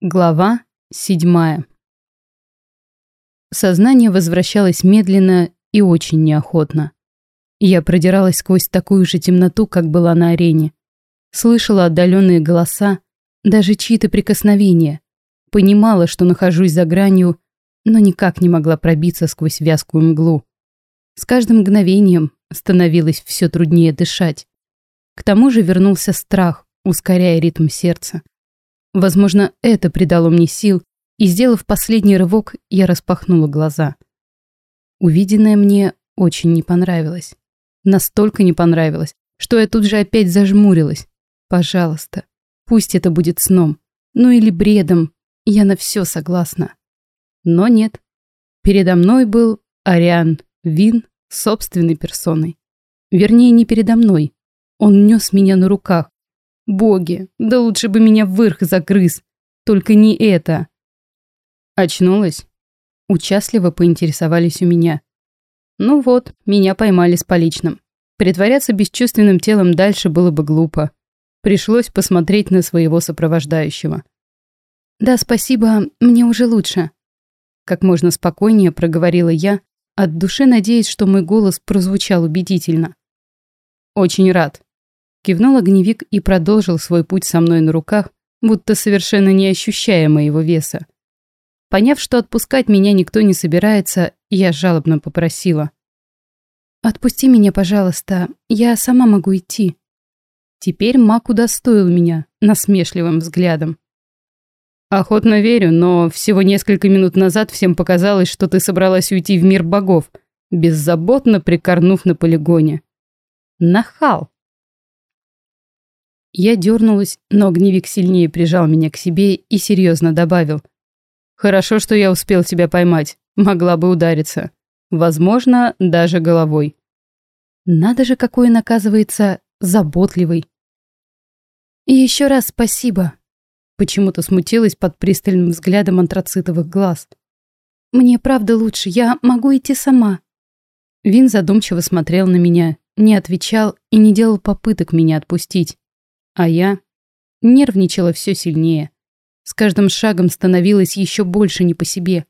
Глава седьмая. Сознание возвращалось медленно и очень неохотно. Я продиралась сквозь такую же темноту, как была на арене. Слышала отдаленные голоса, даже чьи-то прикосновения. Понимала, что нахожусь за гранью, но никак не могла пробиться сквозь вязкую мглу. С каждым мгновением становилось все труднее дышать. К тому же вернулся страх, ускоряя ритм сердца. Возможно, это придало мне сил, и, сделав последний рывок, я распахнула глаза. Увиденное мне очень не понравилось. Настолько не понравилось, что я тут же опять зажмурилась. Пожалуйста, пусть это будет сном. Ну или бредом. Я на все согласна. Но нет. Передо мной был Ариан Вин собственной персоной. Вернее, не передо мной. Он нес меня на руках, Боги, да лучше бы меня вверх загрыз. Только не это. Очнулась? Участливо поинтересовались у меня. Ну вот, меня поймали с поличным. Притворяться бесчувственным телом дальше было бы глупо. Пришлось посмотреть на своего сопровождающего. «Да, спасибо, мне уже лучше», — как можно спокойнее проговорила я, от души надеясь, что мой голос прозвучал убедительно. «Очень рад», Кивнул огневик и продолжил свой путь со мной на руках, будто совершенно не ощущая моего веса. Поняв, что отпускать меня никто не собирается, я жалобно попросила. «Отпусти меня, пожалуйста, я сама могу идти». Теперь маг удостоил меня насмешливым взглядом. «Охотно верю, но всего несколько минут назад всем показалось, что ты собралась уйти в мир богов, беззаботно прикорнув на полигоне. Нахал!» Я дернулась, но огневик сильнее прижал меня к себе и серьезно добавил. «Хорошо, что я успел тебя поймать. Могла бы удариться. Возможно, даже головой». Надо же, какой он, оказывается, заботливый. «И еще раз спасибо», — почему-то смутилась под пристальным взглядом антрацитовых глаз. «Мне правда лучше, я могу идти сама». Вин задумчиво смотрел на меня, не отвечал и не делал попыток меня отпустить. А я нервничала все сильнее. С каждым шагом становилось еще больше не по себе.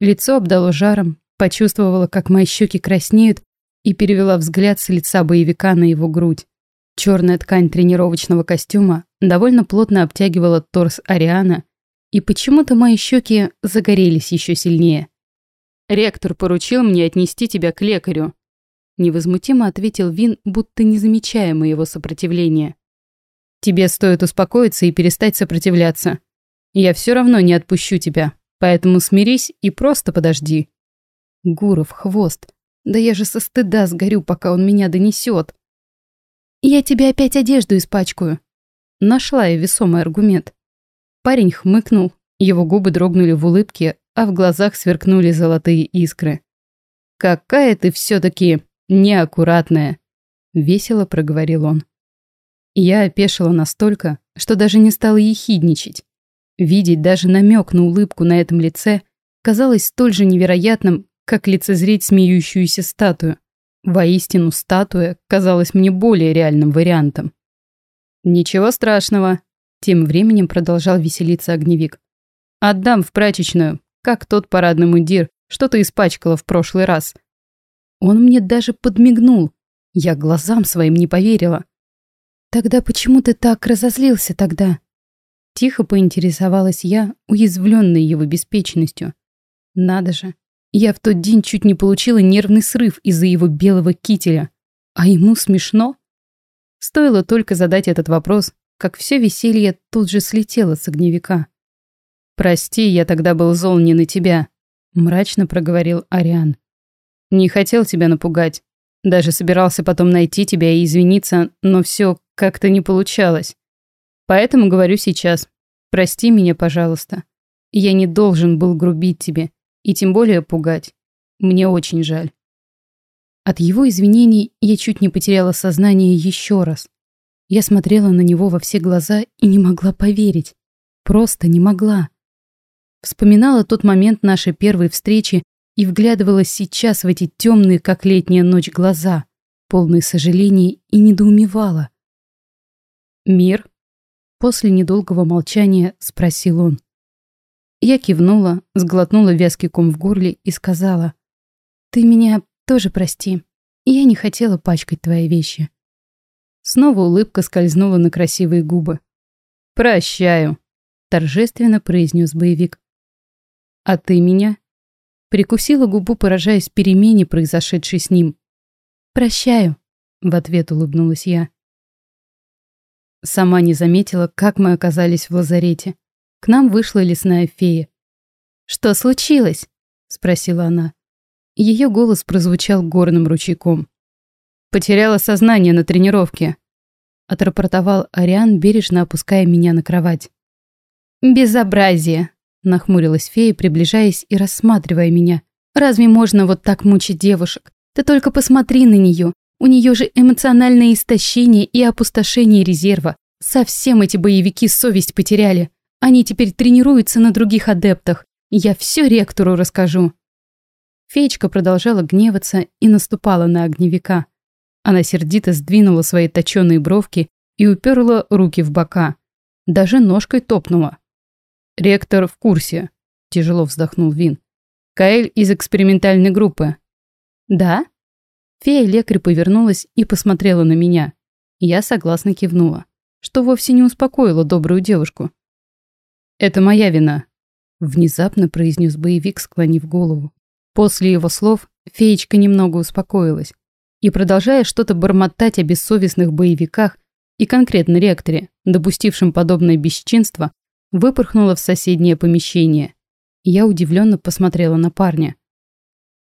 Лицо обдало жаром, почувствовала, как мои щеки краснеют, и перевела взгляд с лица боевика на его грудь. Черная ткань тренировочного костюма довольно плотно обтягивала торс Ариана, и почему-то мои щеки загорелись еще сильнее. «Ректор поручил мне отнести тебя к лекарю», невозмутимо ответил Вин, будто не замечая моего сопротивления. Тебе стоит успокоиться и перестать сопротивляться. Я все равно не отпущу тебя, поэтому смирись и просто подожди. Гуров, хвост. Да я же со стыда сгорю, пока он меня донесет. Я тебе опять одежду испачкаю. Нашла я весомый аргумент. Парень хмыкнул, его губы дрогнули в улыбке, а в глазах сверкнули золотые искры. «Какая ты все-таки неаккуратная!» — весело проговорил он. Я опешила настолько, что даже не стала ехидничать. Видеть даже намек на улыбку на этом лице казалось столь же невероятным, как лицезреть смеющуюся статую. Воистину, статуя казалась мне более реальным вариантом. «Ничего страшного», — тем временем продолжал веселиться огневик. «Отдам в прачечную, как тот парадный мундир, что ты испачкала в прошлый раз». Он мне даже подмигнул. Я глазам своим не поверила. «Тогда почему ты так разозлился тогда?» Тихо поинтересовалась я, уязвленной его беспечностью. Надо же, я в тот день чуть не получила нервный срыв из-за его белого кителя. А ему смешно? Стоило только задать этот вопрос, как все веселье тут же слетело с огневика. «Прости, я тогда был зол не на тебя», — мрачно проговорил Ариан. «Не хотел тебя напугать. Даже собирался потом найти тебя и извиниться, но все как-то не получалось. Поэтому говорю сейчас. Прости меня, пожалуйста. Я не должен был грубить тебе, и тем более пугать. Мне очень жаль. От его извинений я чуть не потеряла сознание еще раз. Я смотрела на него во все глаза и не могла поверить. Просто не могла. Вспоминала тот момент нашей первой встречи и вглядывалась сейчас в эти темные, как летняя ночь, глаза, полные сожалений, и недоумевала. «Мир?» После недолгого молчания спросил он. Я кивнула, сглотнула вязкий ком в горле и сказала. «Ты меня тоже прости. Я не хотела пачкать твои вещи». Снова улыбка скользнула на красивые губы. «Прощаю», — торжественно произнес боевик. «А ты меня?» Прикусила губу, поражаясь перемене, произошедшей с ним. «Прощаю», — в ответ улыбнулась я. Сама не заметила, как мы оказались в лазарете. К нам вышла лесная фея. «Что случилось?» — спросила она. Ее голос прозвучал горным ручейком. «Потеряла сознание на тренировке», — отрапортовал Ариан, бережно опуская меня на кровать. «Безобразие!» — нахмурилась фея, приближаясь и рассматривая меня. «Разве можно вот так мучить девушек? Ты только посмотри на нее. У нее же эмоциональное истощение и опустошение резерва. Совсем эти боевики совесть потеряли. Они теперь тренируются на других адептах. Я все ректору расскажу». Феечка продолжала гневаться и наступала на огневика. Она сердито сдвинула свои точеные бровки и уперла руки в бока. Даже ножкой топнула. «Ректор в курсе», – тяжело вздохнул Вин. «Каэль из экспериментальной группы». «Да?» Фея-лекарь повернулась и посмотрела на меня. Я согласно кивнула, что вовсе не успокоило добрую девушку. «Это моя вина», – внезапно произнес боевик, склонив голову. После его слов феечка немного успокоилась и, продолжая что-то бормотать о бессовестных боевиках и конкретно ректоре, допустившем подобное бесчинство, выпорхнула в соседнее помещение. Я удивленно посмотрела на парня.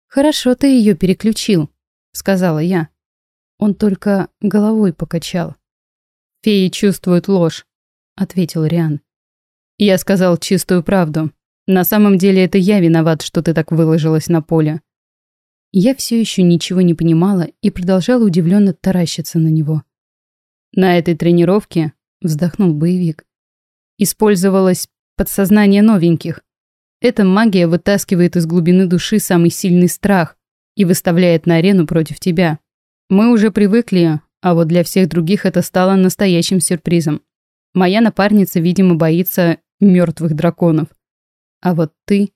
«Хорошо ты ее переключил», — сказала я. Он только головой покачал. «Феи чувствуют ложь», — ответил Риан. Я сказал чистую правду. На самом деле это я виноват, что ты так выложилась на поле. Я все еще ничего не понимала и продолжала удивленно таращиться на него. На этой тренировке, вздохнул боевик, использовалось подсознание новеньких. Эта магия вытаскивает из глубины души самый сильный страх и выставляет на арену против тебя. Мы уже привыкли, а вот для всех других это стало настоящим сюрпризом. Моя напарница, видимо, боится мертвых драконов. А вот ты,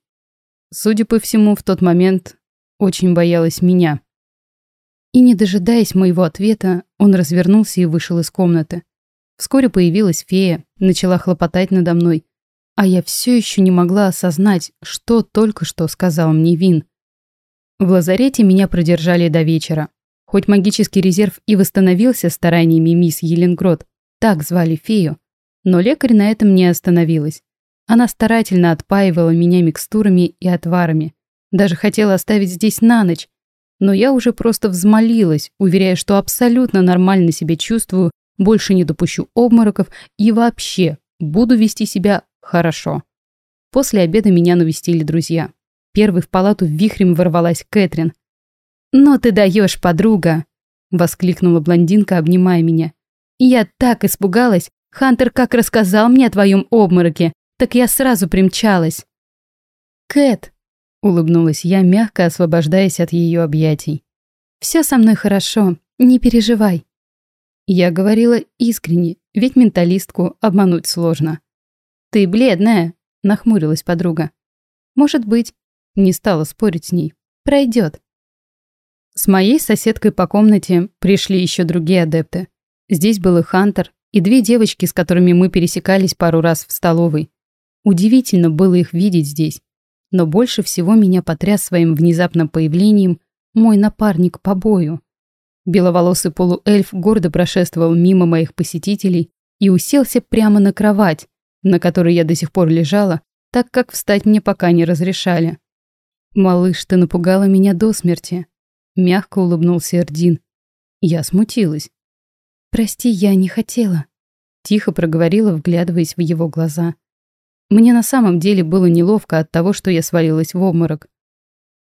судя по всему, в тот момент очень боялась меня. И не дожидаясь моего ответа, он развернулся и вышел из комнаты. Вскоре появилась фея, начала хлопотать надо мной, а я все еще не могла осознать, что только что сказал мне Вин. В лазарете меня продержали до вечера. Хоть магический резерв и восстановился стараниями мисс Еленгрод, так звали фею, но лекарь на этом не остановилась. Она старательно отпаивала меня микстурами и отварами. Даже хотела оставить здесь на ночь. Но я уже просто взмолилась, уверяя, что абсолютно нормально себя чувствую, больше не допущу обмороков и вообще буду вести себя хорошо. После обеда меня навестили друзья. Первый в палату вихрем ворвалась Кэтрин. «Но ты даешь, подруга!» — воскликнула блондинка, обнимая меня. «Я так испугалась! Хантер как рассказал мне о твоем обмороке так я сразу примчалась. «Кэт», — улыбнулась я, мягко освобождаясь от ее объятий. «Все со мной хорошо, не переживай». Я говорила искренне, ведь менталистку обмануть сложно. «Ты бледная», — нахмурилась подруга. «Может быть». Не стала спорить с ней. «Пройдет». С моей соседкой по комнате пришли еще другие адепты. Здесь был и Хантер, и две девочки, с которыми мы пересекались пару раз в столовой. Удивительно было их видеть здесь. Но больше всего меня потряс своим внезапным появлением мой напарник по бою. Беловолосый полуэльф гордо прошествовал мимо моих посетителей и уселся прямо на кровать, на которой я до сих пор лежала, так как встать мне пока не разрешали. «Малыш, ты напугала меня до смерти», — мягко улыбнулся Эрдин. Я смутилась. «Прости, я не хотела», — тихо проговорила, вглядываясь в его глаза. Мне на самом деле было неловко от того, что я свалилась в обморок.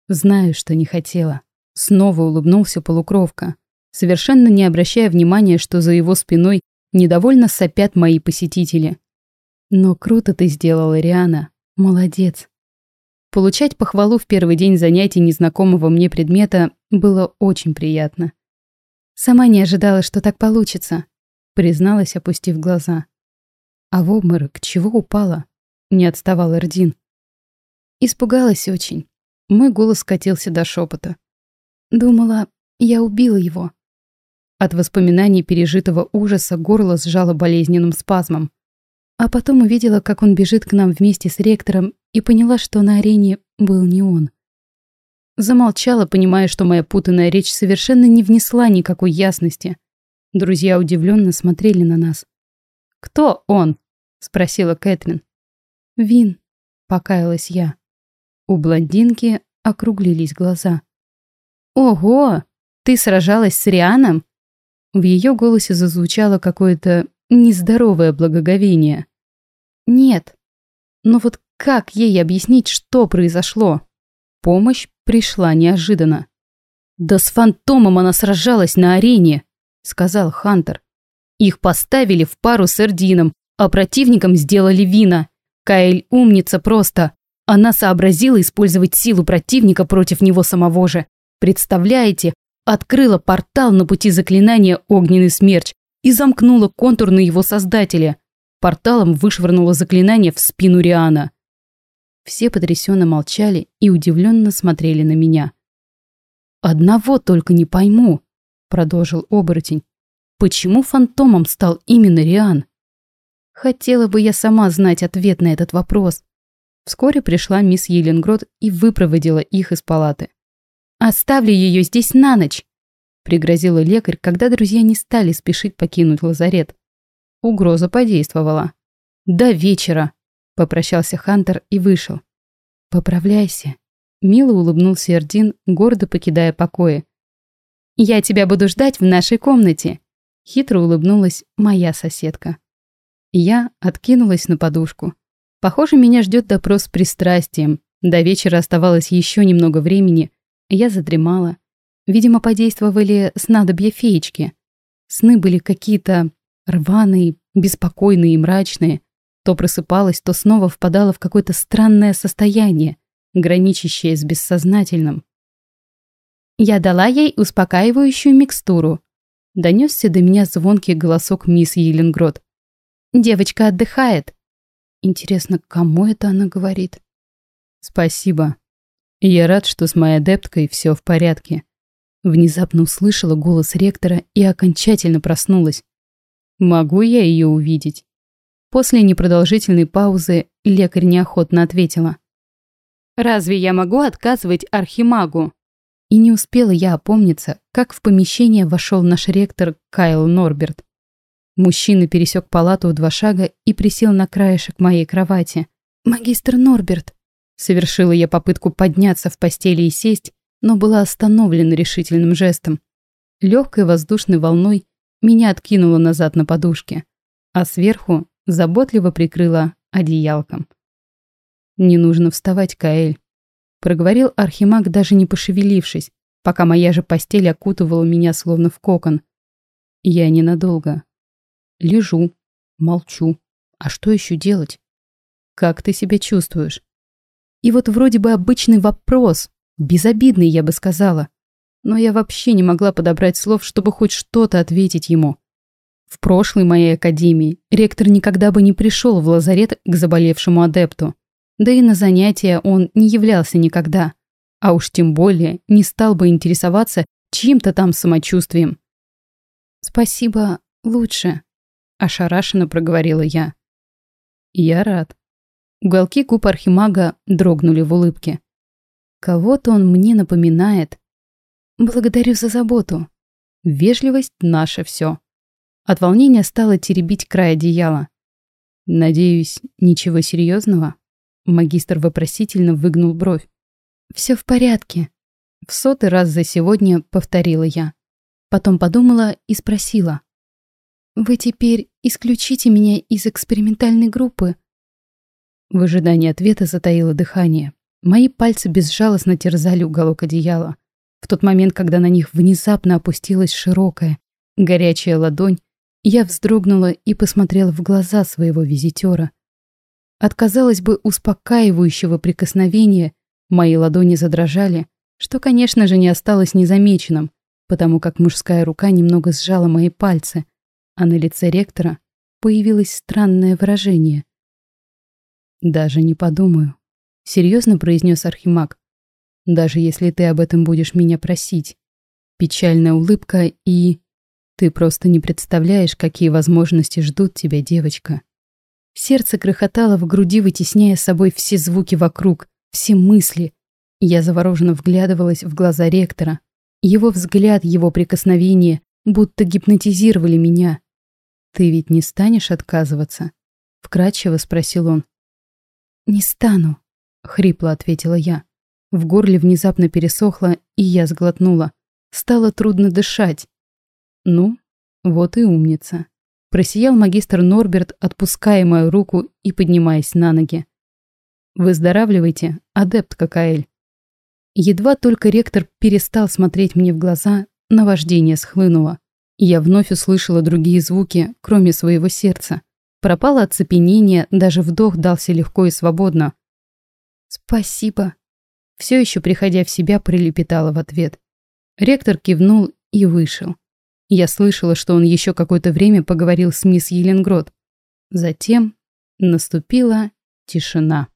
Знаю, что не хотела. Снова улыбнулся полукровка, совершенно не обращая внимания, что за его спиной недовольно сопят мои посетители. Но круто ты сделала, Риана. Молодец. Получать похвалу в первый день занятий незнакомого мне предмета было очень приятно. Сама не ожидала, что так получится, призналась, опустив глаза. А в обморок чего упала? Не отставал Эрдин. Испугалась очень. Мой голос скатился до шепота. Думала, я убила его. От воспоминаний пережитого ужаса горло сжало болезненным спазмом. А потом увидела, как он бежит к нам вместе с ректором и поняла, что на арене был не он. Замолчала, понимая, что моя путанная речь совершенно не внесла никакой ясности. Друзья удивленно смотрели на нас. «Кто он?» — спросила Кэтрин. «Вин», — покаялась я. У блондинки округлились глаза. «Ого! Ты сражалась с Рианом?» В ее голосе зазвучало какое-то нездоровое благоговение. «Нет. Но вот как ей объяснить, что произошло?» Помощь пришла неожиданно. «Да с фантомом она сражалась на арене», — сказал Хантер. «Их поставили в пару с Эрдином, а противником сделали Вина. Каэль умница просто. Она сообразила использовать силу противника против него самого же. Представляете, открыла портал на пути заклинания «Огненный смерч» и замкнула контур на его создателя. Порталом вышвырнула заклинание в спину Риана. Все потрясенно молчали и удивленно смотрели на меня. «Одного только не пойму», — продолжил оборотень. «Почему фантомом стал именно Риан?» Хотела бы я сама знать ответ на этот вопрос. Вскоре пришла мисс Еленгрод и выпроводила их из палаты. «Оставлю ее здесь на ночь», — пригрозила лекарь, когда друзья не стали спешить покинуть лазарет. Угроза подействовала. «До вечера», Попрощался Хантер и вышел. «Поправляйся». Мило улыбнулся Эрдин, гордо покидая покои. «Я тебя буду ждать в нашей комнате», — хитро улыбнулась моя соседка. Я откинулась на подушку. Похоже, меня ждет допрос с пристрастием. До вечера оставалось еще немного времени. Я задремала. Видимо, подействовали снадобья феечки. Сны были какие-то рваные, беспокойные и мрачные. То просыпалась, то снова впадала в какое-то странное состояние, граничащее с бессознательным. Я дала ей успокаивающую микстуру. Донесся до меня звонкий голосок мисс Еленгрод. «Девочка отдыхает». Интересно, кому это она говорит? «Спасибо. Я рад, что с моей адепткой все в порядке». Внезапно услышала голос ректора и окончательно проснулась. «Могу я ее увидеть?» После непродолжительной паузы лекарь неохотно ответила. «Разве я могу отказывать архимагу?» И не успела я опомниться, как в помещение вошел наш ректор Кайл Норберт. Мужчина пересек палату в два шага и присел на краешек моей кровати. «Магистр Норберт!» Совершила я попытку подняться в постели и сесть, но была остановлена решительным жестом. Легкой воздушной волной меня откинуло назад на подушке, а сверху заботливо прикрыла одеялком. «Не нужно вставать, Каэль», — проговорил Архимаг, даже не пошевелившись, пока моя же постель окутывала меня словно в кокон. «Я ненадолго. Лежу, молчу. А что еще делать? Как ты себя чувствуешь?» И вот вроде бы обычный вопрос, безобидный, я бы сказала. Но я вообще не могла подобрать слов, чтобы хоть что-то ответить ему. В прошлой моей академии ректор никогда бы не пришел в лазарет к заболевшему адепту. Да и на занятия он не являлся никогда. А уж тем более не стал бы интересоваться чьим-то там самочувствием. «Спасибо, лучше», – ошарашенно проговорила я. «Я рад». Уголки губ архимага дрогнули в улыбке. «Кого-то он мне напоминает. Благодарю за заботу. Вежливость – наше все. От волнения стала теребить край одеяла. «Надеюсь, ничего серьезного?» Магистр вопросительно выгнул бровь. «Все в порядке», — в сотый раз за сегодня повторила я. Потом подумала и спросила. «Вы теперь исключите меня из экспериментальной группы?» В ожидании ответа затаило дыхание. Мои пальцы безжалостно терзали уголок одеяла. В тот момент, когда на них внезапно опустилась широкая, горячая ладонь, я вздрогнула и посмотрела в глаза своего визитера. От, казалось бы, успокаивающего прикосновения мои ладони задрожали, что, конечно же, не осталось незамеченным, потому как мужская рука немного сжала мои пальцы, а на лице ректора появилось странное выражение. «Даже не подумаю», серьезно произнес Архимаг. Даже если ты об этом будешь меня просить. Печальная улыбка и... Ты просто не представляешь, какие возможности ждут тебя, девочка. Сердце крохотало в груди, вытесняя с собой все звуки вокруг, все мысли. Я завороженно вглядывалась в глаза ректора. Его взгляд, его прикосновение будто гипнотизировали меня. «Ты ведь не станешь отказываться?» — вкратчиво спросил он. «Не стану», — хрипло ответила я. В горле внезапно пересохло, и я сглотнула. Стало трудно дышать. «Ну, вот и умница», — просиял магистр Норберт, отпуская мою руку и поднимаясь на ноги. «Выздоравливайте, адепт Какаэль». Едва только ректор перестал смотреть мне в глаза, наваждение схлынуло. Я вновь услышала другие звуки, кроме своего сердца. Пропало оцепенение, даже вдох дался легко и свободно. «Спасибо», — все еще приходя в себя, прилепетала в ответ. Ректор кивнул и вышел. Я слышала, что он еще какое-то время поговорил с мисс Еленгрод. Затем наступила тишина.